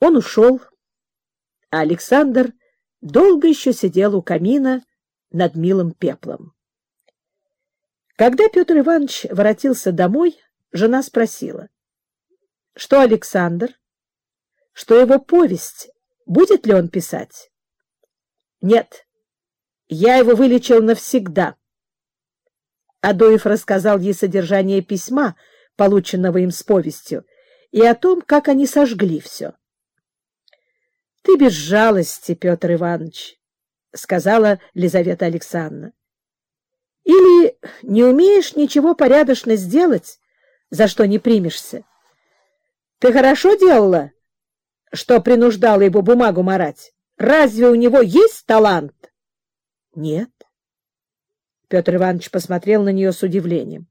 Он ушел, а Александр долго еще сидел у камина над милым пеплом. Когда Петр Иванович воротился домой, жена спросила, что Александр, что его повесть, будет ли он писать? Нет, я его вылечил навсегда. Адоев рассказал ей содержание письма, полученного им с повестью, и о том, как они сожгли все. — Ты без жалости, Петр Иванович, — сказала Лизавета Александровна. — Или не умеешь ничего порядочно сделать, за что не примешься? Ты хорошо делала, что принуждала его бумагу марать? Разве у него есть талант? — Нет. Петр Иванович посмотрел на нее с удивлением.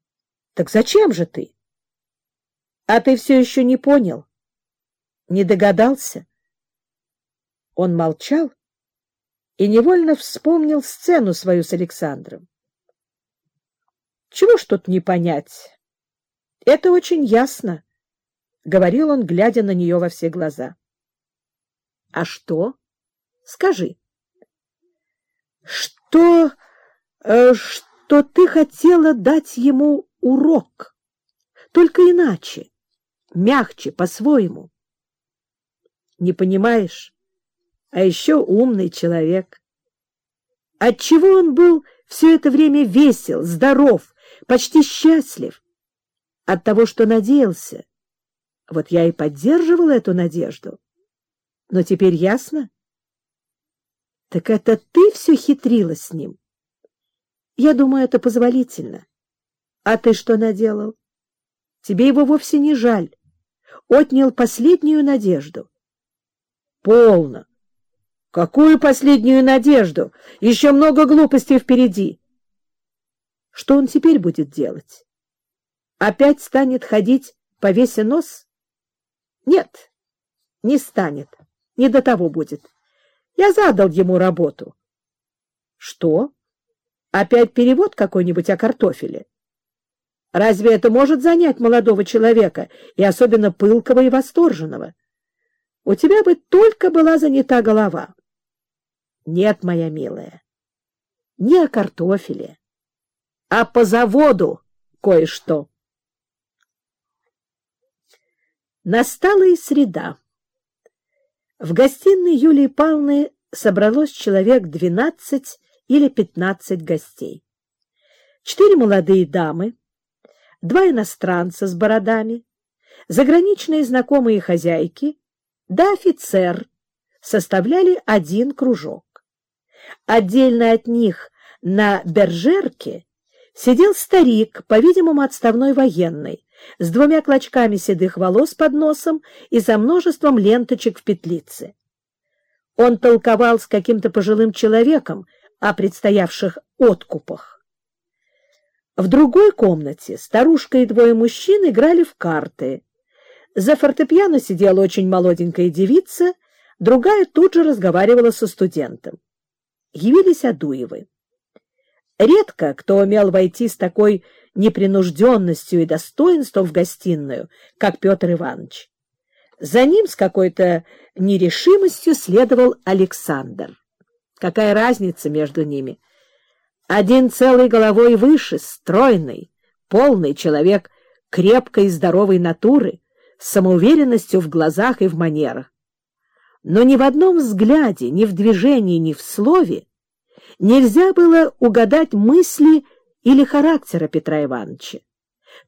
— Так зачем же ты? — А ты все еще не понял? Не догадался? Он молчал и невольно вспомнил сцену свою с Александром. — Чего ж тут не понять? Это очень ясно, — говорил он, глядя на нее во все глаза. — А что? Скажи. — Что... Э, что ты хотела дать ему урок, только иначе, мягче, по-своему. Не понимаешь? А еще умный человек. Отчего он был все это время весел, здоров, почти счастлив? От того, что надеялся. Вот я и поддерживала эту надежду. Но теперь ясно? Так это ты все хитрила с ним? Я думаю, это позволительно. А ты что наделал? Тебе его вовсе не жаль. Отнял последнюю надежду. Полно. Какую последнюю надежду? Еще много глупостей впереди. Что он теперь будет делать? Опять станет ходить по весе нос? Нет, не станет. Не до того будет. Я задал ему работу. Что? Опять перевод какой-нибудь о картофеле? Разве это может занять молодого человека, и особенно пылкого и восторженного? У тебя бы только была занята голова. Нет, моя милая, не о картофеле, а по заводу кое-что. Настала и среда. В гостиной Юлии Павловны собралось человек двенадцать или пятнадцать гостей. Четыре молодые дамы, два иностранца с бородами, заграничные знакомые хозяйки, да офицер составляли один кружок. Отдельно от них на бержерке сидел старик, по-видимому, отставной военный, с двумя клочками седых волос под носом и за множеством ленточек в петлице. Он толковал с каким-то пожилым человеком, о предстоявших откупах. В другой комнате старушка и двое мужчин играли в карты. За фортепиано сидела очень молоденькая девица, другая тут же разговаривала со студентом. Явились Адуевы. Редко кто умел войти с такой непринужденностью и достоинством в гостиную, как Петр Иванович. За ним с какой-то нерешимостью следовал Александр. Какая разница между ними? Один целой головой выше, стройный, полный человек крепкой и здоровой натуры, с самоуверенностью в глазах и в манерах. Но ни в одном взгляде, ни в движении, ни в слове нельзя было угадать мысли или характера Петра Ивановича.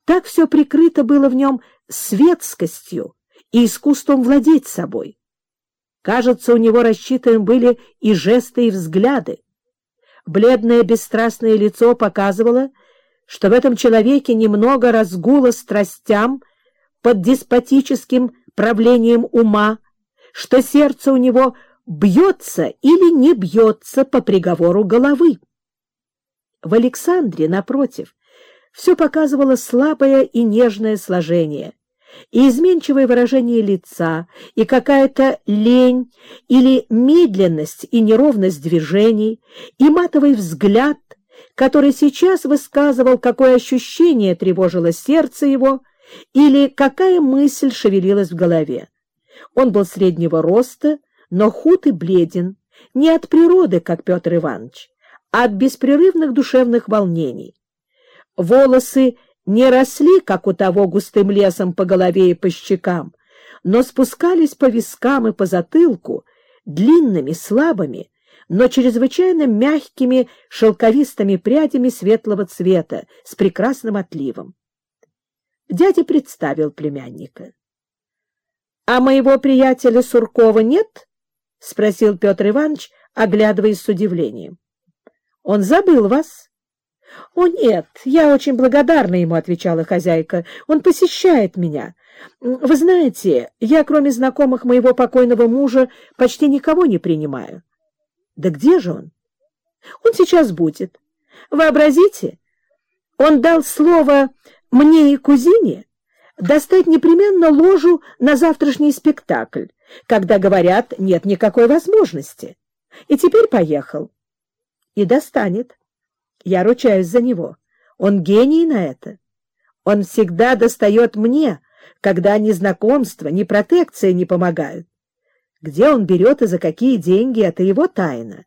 Так все прикрыто было в нем светскостью и искусством владеть собой. Кажется, у него рассчитаны были и жесты, и взгляды. Бледное бесстрастное лицо показывало, что в этом человеке немного разгула страстям под деспотическим правлением ума, что сердце у него бьется или не бьется по приговору головы. В Александре, напротив, все показывало слабое и нежное сложение, и изменчивое выражение лица, и какая-то лень или медленность и неровность движений, и матовый взгляд, который сейчас высказывал, какое ощущение тревожило сердце его или какая мысль шевелилась в голове. Он был среднего роста, но худ и бледен, не от природы, как Петр Иванович, а от беспрерывных душевных волнений. Волосы не росли, как у того, густым лесом по голове и по щекам, но спускались по вискам и по затылку длинными, слабыми, но чрезвычайно мягкими шелковистыми прядями светлого цвета с прекрасным отливом. Дядя представил племянника. — А моего приятеля Суркова нет? — спросил Петр Иванович, оглядываясь с удивлением. — Он забыл вас. — О, нет, я очень благодарна ему, — отвечала хозяйка. — Он посещает меня. Вы знаете, я, кроме знакомых моего покойного мужа, почти никого не принимаю. Да где же он? Он сейчас будет. Вообразите, он дал слово мне и кузине достать непременно ложу на завтрашний спектакль, когда, говорят, нет никакой возможности. И теперь поехал. И достанет. Я ручаюсь за него. Он гений на это. Он всегда достает мне, когда ни знакомства, ни протекция не помогают. Где он берет и за какие деньги, это его тайна.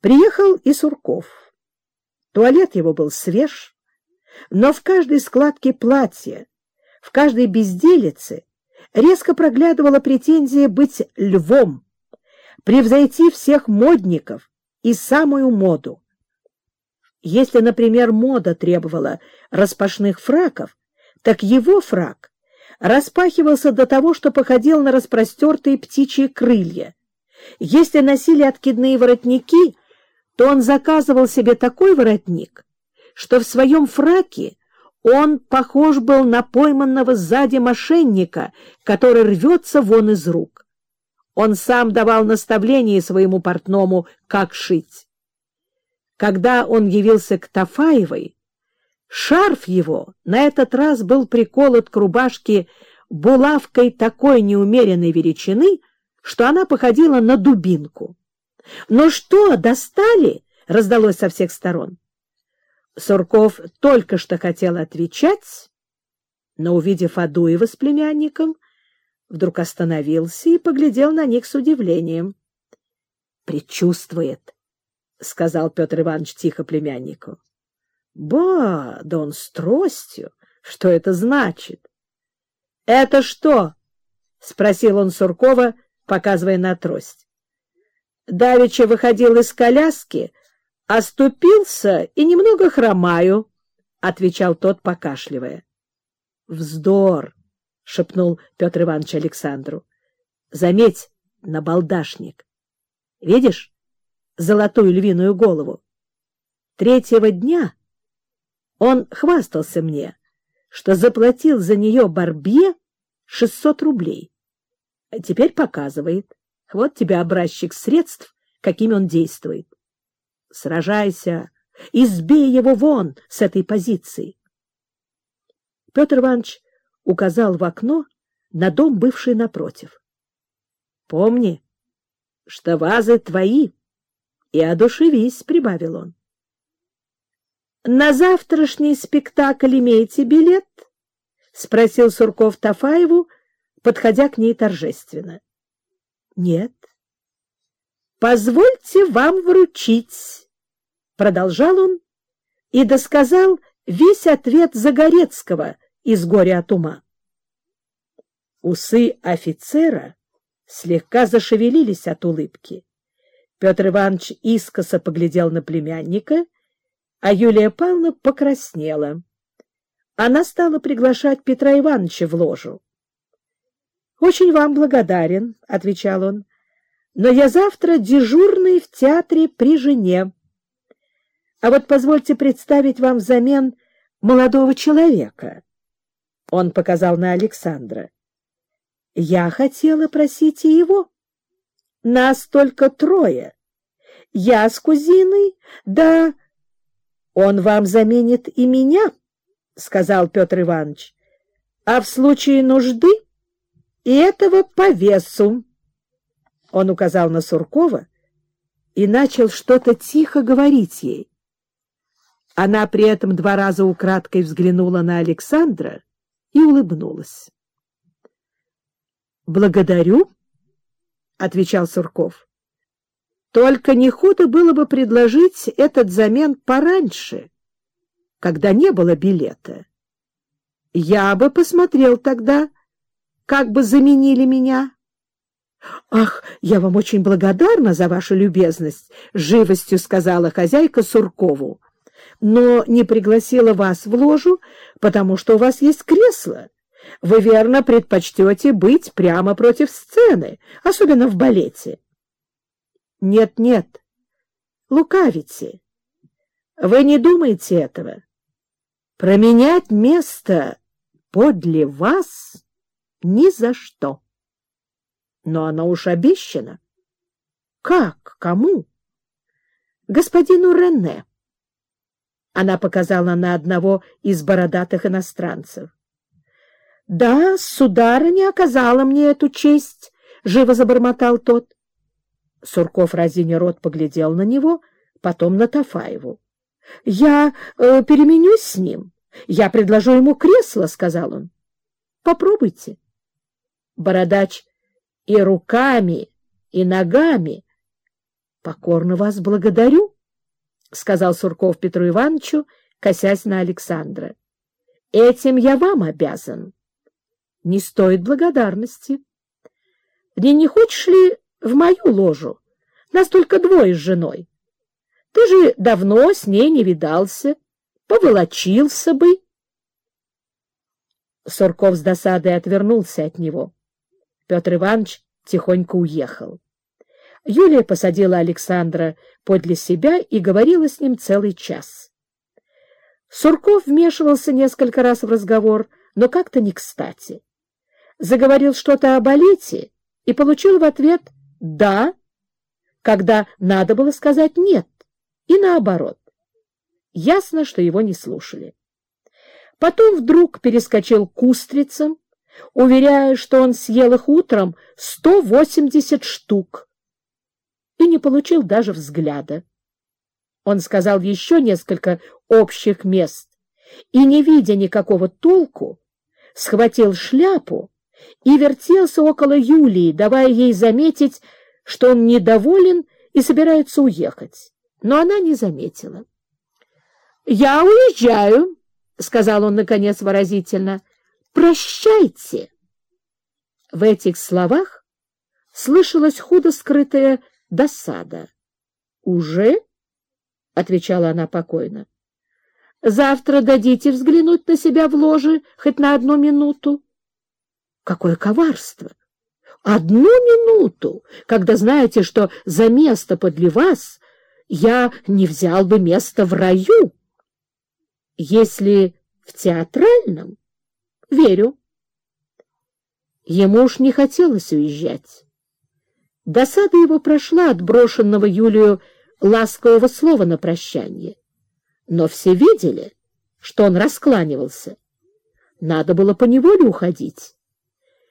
Приехал и Сурков. Туалет его был свеж, но в каждой складке платья, в каждой безделице резко проглядывала претензия быть львом, превзойти всех модников и самую моду. Если, например, мода требовала распашных фраков, так его фрак распахивался до того, что походил на распростертые птичьи крылья. Если носили откидные воротники, то он заказывал себе такой воротник, что в своем фраке он похож был на пойманного сзади мошенника, который рвется вон из рук. Он сам давал наставление своему портному, как шить. Когда он явился к Тафаевой, Шарф его на этот раз был приколот к рубашке булавкой такой неумеренной величины, что она походила на дубинку. «Ну что, достали?» — раздалось со всех сторон. Сурков только что хотел отвечать, но, увидев Адуева с племянником, вдруг остановился и поглядел на них с удивлением. «Предчувствует», — сказал Петр Иванович тихо племяннику. Ба, да он с тростью. Что это значит? — Это что? — спросил он Суркова, показывая на трость. Давича выходил из коляски, оступился и немного хромаю, — отвечал тот, покашливая. — Вздор! — шепнул Петр Иванович Александру. — Заметь, набалдашник. Видишь золотую львиную голову? Третьего дня он хвастался мне, что заплатил за нее Барбье 600 рублей. А теперь показывает. Вот тебе образчик средств, какими он действует. Сражайся, избей его вон с этой позиции. Петр Иванович указал в окно на дом, бывший напротив. — Помни, что вазы твои, и одушевись, — прибавил он. — На завтрашний спектакль имеете билет? — спросил Сурков Тафаеву, подходя к ней торжественно. — Нет. — Позвольте вам вручить, — продолжал он и досказал весь ответ Загорецкого из «Горя от ума». Усы офицера слегка зашевелились от улыбки. Петр Иванович искоса поглядел на племянника — а Юлия Павловна покраснела. Она стала приглашать Петра Ивановича в ложу. — Очень вам благодарен, — отвечал он, — но я завтра дежурный в театре при жене. А вот позвольте представить вам взамен молодого человека. Он показал на Александра. Я хотела просить и его. Нас только трое. Я с кузиной, да он вам заменит и меня, — сказал Петр Иванович, — а в случае нужды и этого по весу. Он указал на Суркова и начал что-то тихо говорить ей. Она при этом два раза украдкой взглянула на Александра и улыбнулась. Благодарю, — отвечал Сурков. — Только не худо было бы предложить этот замен пораньше, когда не было билета. Я бы посмотрел тогда, как бы заменили меня. — Ах, я вам очень благодарна за вашу любезность, — живостью сказала хозяйка Суркову, — но не пригласила вас в ложу, потому что у вас есть кресло. Вы, верно, предпочтете быть прямо против сцены, особенно в балете. Нет, нет, лукавите. Вы не думаете этого. Променять место подле вас ни за что. Но она уж обещана. Как? Кому? Господину Рене. Она показала на одного из бородатых иностранцев. — Да, сударыня оказала мне эту честь, — живо забормотал тот. Сурков разиня рот поглядел на него, потом на Тафаеву. — Я э, переменюсь с ним. Я предложу ему кресло, — сказал он. — Попробуйте. Бородач и руками, и ногами. — Покорно вас благодарю, — сказал Сурков Петру Ивановичу, косясь на Александра. — Этим я вам обязан не стоит благодарности. Ты не хочешь ли в мою ложу? Нас только двое с женой. Ты же давно с ней не видался, поволочился бы. Сурков с досадой отвернулся от него. Петр Иванович тихонько уехал. Юлия посадила Александра подле себя и говорила с ним целый час. Сурков вмешивался несколько раз в разговор, но как-то не кстати заговорил что-то о балете и получил в ответ «да», когда надо было сказать «нет», и наоборот. Ясно, что его не слушали. Потом вдруг перескочил к устрицам, уверяя, что он съел их утром 180 штук, и не получил даже взгляда. Он сказал еще несколько общих мест и, не видя никакого толку, схватил шляпу и вертелся около Юлии, давая ей заметить, что он недоволен и собирается уехать. Но она не заметила. — Я уезжаю, — сказал он, наконец, выразительно. — Прощайте. В этих словах слышалась худо скрытая досада. — Уже? — отвечала она покойно. — Завтра дадите взглянуть на себя в ложе хоть на одну минуту. Какое коварство! Одну минуту, когда знаете, что за место подле вас я не взял бы место в раю. Если в театральном, верю. Ему уж не хотелось уезжать. Досада его прошла от брошенного Юлию ласкового слова на прощание. Но все видели, что он раскланивался. Надо было поневоле уходить.